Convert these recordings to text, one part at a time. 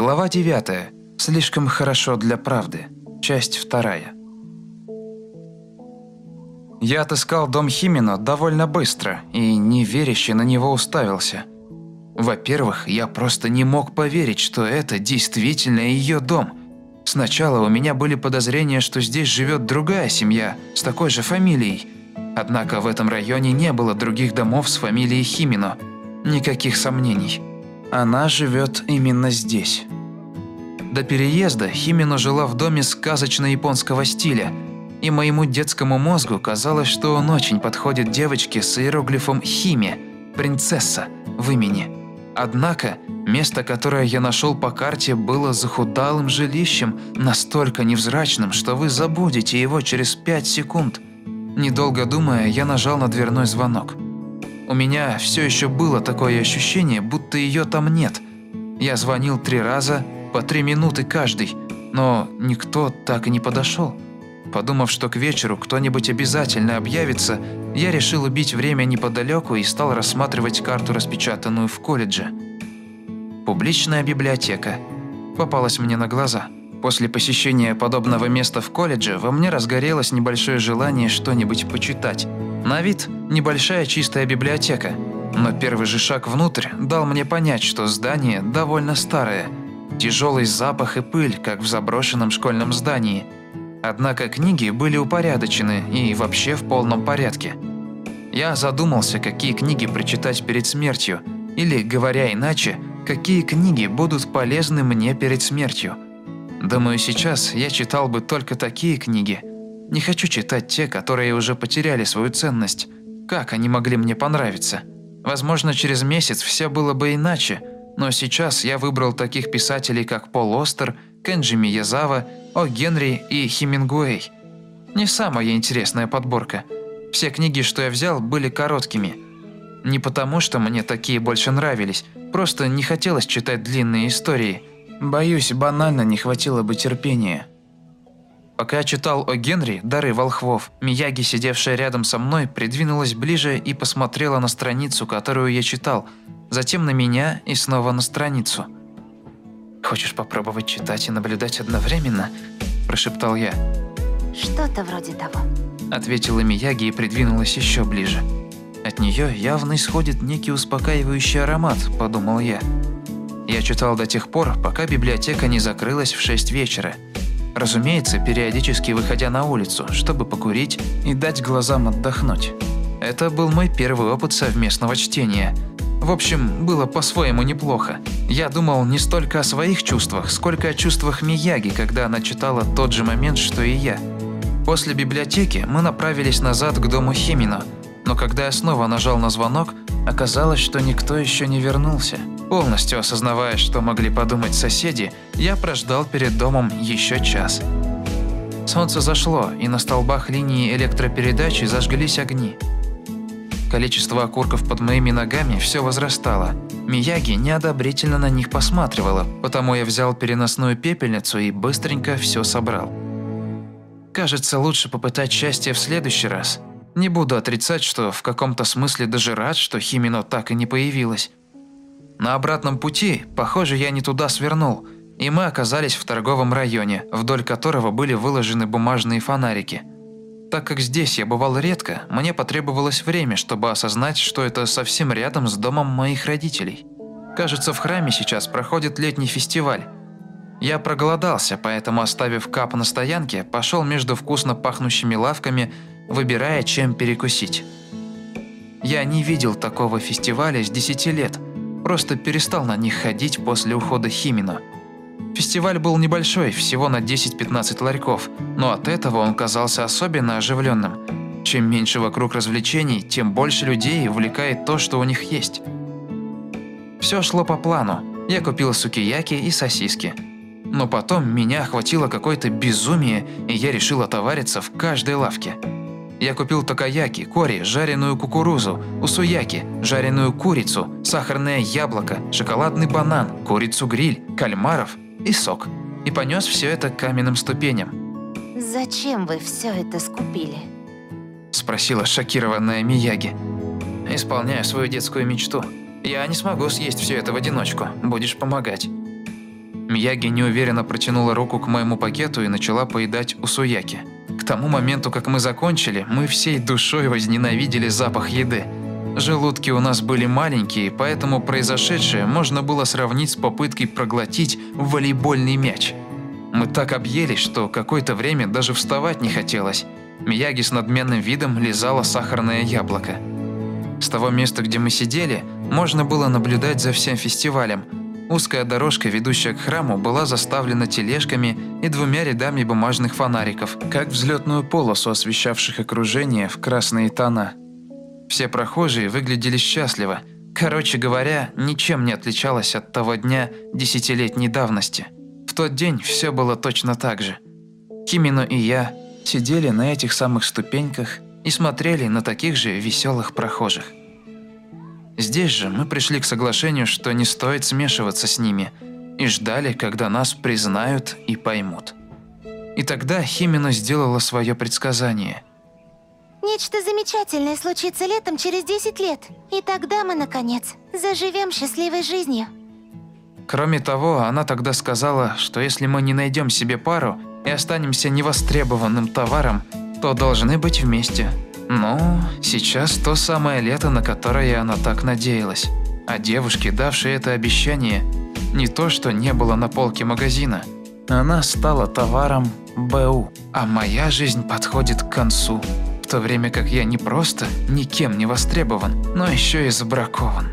Глава 9. Слишком хорошо для правды. Часть 2. Я отыскал дом Химино довольно быстро и неверяще на него уставился. Во-первых, я просто не мог поверить, что это действительно ее дом. Сначала у меня были подозрения, что здесь живет другая семья с такой же фамилией. Однако в этом районе не было других домов с фамилией Химино. Никаких сомнений. Она живет именно здесь. До переезда Химино жила в доме сказочно-японского стиля, и моему детскому мозгу казалось, что он очень подходит девочке с иероглифом «Химе» – «принцесса» в имени. Однако, место, которое я нашел по карте, было захудалым жилищем, настолько невзрачным, что вы забудете его через пять секунд. Недолго думая, я нажал на дверной звонок – у меня все еще было такое ощущение, будто ее там нет. Я звонил три раза, по три минуты каждый, но никто так и не подошел. Подумав, что к вечеру кто-нибудь обязательно объявится, я решил убить время неподалеку и стал рассматривать карту, распечатанную в колледже. Публичная библиотека. Попалась мне на глаза. После посещения подобного места в колледже во мне разгорелось небольшое желание что-нибудь почитать. На вид небольшая чистая библиотека, но первый же шаг внутрь дал мне понять, что здание довольно старое. Тяжелый запах и пыль, как в заброшенном школьном здании. Однако книги были упорядочены и вообще в полном порядке. Я задумался, какие книги прочитать перед смертью, или, говоря иначе, какие книги будут полезны мне перед смертью. Думаю, сейчас я читал бы только такие книги, не хочу читать те, которые уже потеряли свою ценность. Как они могли мне понравиться? Возможно, через месяц все было бы иначе, но сейчас я выбрал таких писателей, как Пол Остер, Кенджи Миязава, О. Генри и Хемингуэй. Не самая интересная подборка. Все книги, что я взял, были короткими. Не потому, что мне такие больше нравились, просто не хотелось читать длинные истории. Боюсь, банально не хватило бы терпения. Пока я читал о Генри «Дары волхвов», Мияги, сидевшая рядом со мной, придвинулась ближе и посмотрела на страницу, которую я читал, затем на меня и снова на страницу. «Хочешь попробовать читать и наблюдать одновременно?» – прошептал я. «Что-то вроде того», – ответила Мияги и придвинулась еще ближе. «От нее явно исходит некий успокаивающий аромат», – подумал я. Я читал до тех пор, пока библиотека не закрылась в 6 вечера – Разумеется, периодически выходя на улицу, чтобы покурить и дать глазам отдохнуть. Это был мой первый опыт совместного чтения. В общем, было по-своему неплохо. Я думал не столько о своих чувствах, сколько о чувствах Мияги, когда она читала тот же момент, что и я. После библиотеки мы направились назад к дому Химино, но когда я снова нажал на звонок, оказалось, что никто еще не вернулся. Полностью осознавая, что могли подумать соседи, я прождал перед домом еще час. Солнце зашло, и на столбах линии электропередачи зажглись огни. Количество окурков под моими ногами все возрастало. Мияги неодобрительно на них посматривала, потому я взял переносную пепельницу и быстренько все собрал. Кажется, лучше попытать счастье в следующий раз. Не буду отрицать, что в каком-то смысле даже рад, что Химино так и не появилась. На обратном пути, похоже, я не туда свернул, и мы оказались в торговом районе, вдоль которого были выложены бумажные фонарики. Так как здесь я бывал редко, мне потребовалось время, чтобы осознать, что это совсем рядом с домом моих родителей. Кажется, в храме сейчас проходит летний фестиваль. Я проголодался, поэтому, оставив кап на стоянке, пошел между вкусно пахнущими лавками, выбирая, чем перекусить. Я не видел такого фестиваля с 10 лет – просто перестал на них ходить после ухода Химина. Фестиваль был небольшой, всего на 10-15 ларьков, но от этого он казался особенно оживленным. Чем меньше вокруг развлечений, тем больше людей увлекает то, что у них есть. Все шло по плану. Я купил сукияки и сосиски. Но потом меня охватило какое-то безумие, и я решил отовариться в каждой лавке – я купил токаяки, кори, жареную кукурузу, усуяки, жареную курицу, сахарное яблоко, шоколадный банан, курицу-гриль, кальмаров и сок. И понес все это каменным ступеням. «Зачем вы все это скупили?» Спросила шокированная Мияги. «Исполняю свою детскую мечту. Я не смогу съесть все это в одиночку. Будешь помогать». Мияги неуверенно протянула руку к моему пакету и начала поедать усуяки. К тому моменту, как мы закончили, мы всей душой возненавидели запах еды. Желудки у нас были маленькие, поэтому произошедшее можно было сравнить с попыткой проглотить волейбольный мяч. Мы так объелись, что какое-то время даже вставать не хотелось. Мияги с надменным видом лизала сахарное яблоко. С того места, где мы сидели, можно было наблюдать за всем фестивалем. Узкая дорожка, ведущая к храму, была заставлена тележками и двумя рядами бумажных фонариков, как взлетную полосу, освещавших окружение в красные тона. Все прохожие выглядели счастливо. Короче говоря, ничем не отличалось от того дня десятилетней давности. В тот день все было точно так же. Кимино и я сидели на этих самых ступеньках и смотрели на таких же веселых прохожих. Здесь же мы пришли к соглашению, что не стоит смешиваться с ними, и ждали, когда нас признают и поймут. И тогда Химино сделала свое предсказание. Нечто замечательное случится летом через 10 лет. И тогда мы, наконец, заживем счастливой жизнью. Кроме того, она тогда сказала, что если мы не найдем себе пару и останемся невостребованным товаром, то должны быть вместе. Ну, сейчас то самое лето, на которое она так надеялась. А девушке, давшей это обещание, не то что не было на полке магазина. Она стала товаром БУ. А моя жизнь подходит к концу. В то время как я не просто никем не востребован, но еще и забракован.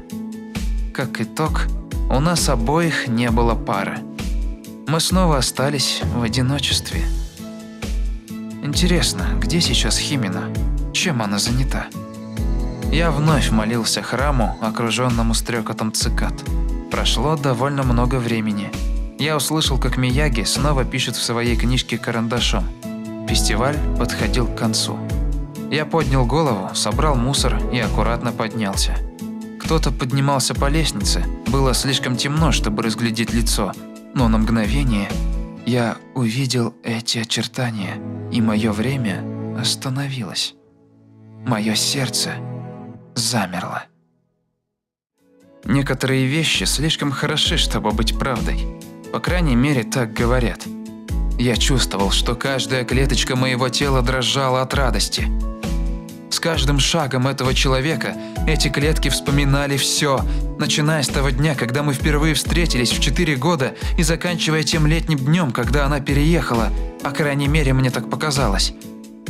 Как итог, у нас обоих не было пары. Мы снова остались в одиночестве. Интересно, где сейчас Химина? Чем она занята? Я вновь молился храму, окруженному стрекотом цикад. Прошло довольно много времени. Я услышал, как Мияги снова пишет в своей книжке карандашом. Фестиваль подходил к концу. Я поднял голову, собрал мусор и аккуратно поднялся. Кто-то поднимался по лестнице, было слишком темно, чтобы разглядеть лицо, но на мгновение я увидел эти очертания, и мое время остановилось. Мое сердце замерло. Некоторые вещи слишком хороши, чтобы быть правдой. По крайней мере, так говорят. Я чувствовал, что каждая клеточка моего тела дрожала от радости. С каждым шагом этого человека эти клетки вспоминали все, начиная с того дня, когда мы впервые встретились в 4 года и заканчивая тем летним днем, когда она переехала, по крайней мере, мне так показалось.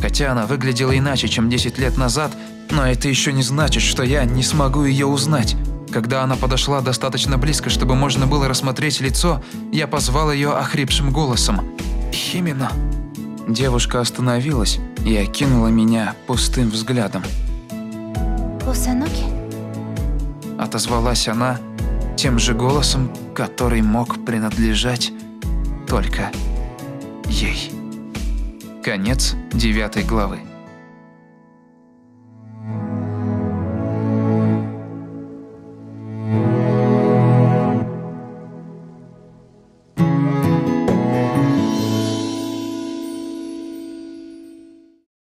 Хотя она выглядела иначе, чем 10 лет назад, но это еще не значит, что я не смогу ее узнать. Когда она подошла достаточно близко, чтобы можно было рассмотреть лицо, я позвал ее охрипшим голосом. «Химина». Девушка остановилась и окинула меня пустым взглядом. Усануки? Отозвалась она тем же голосом, который мог принадлежать только ей. Конец девятой главы.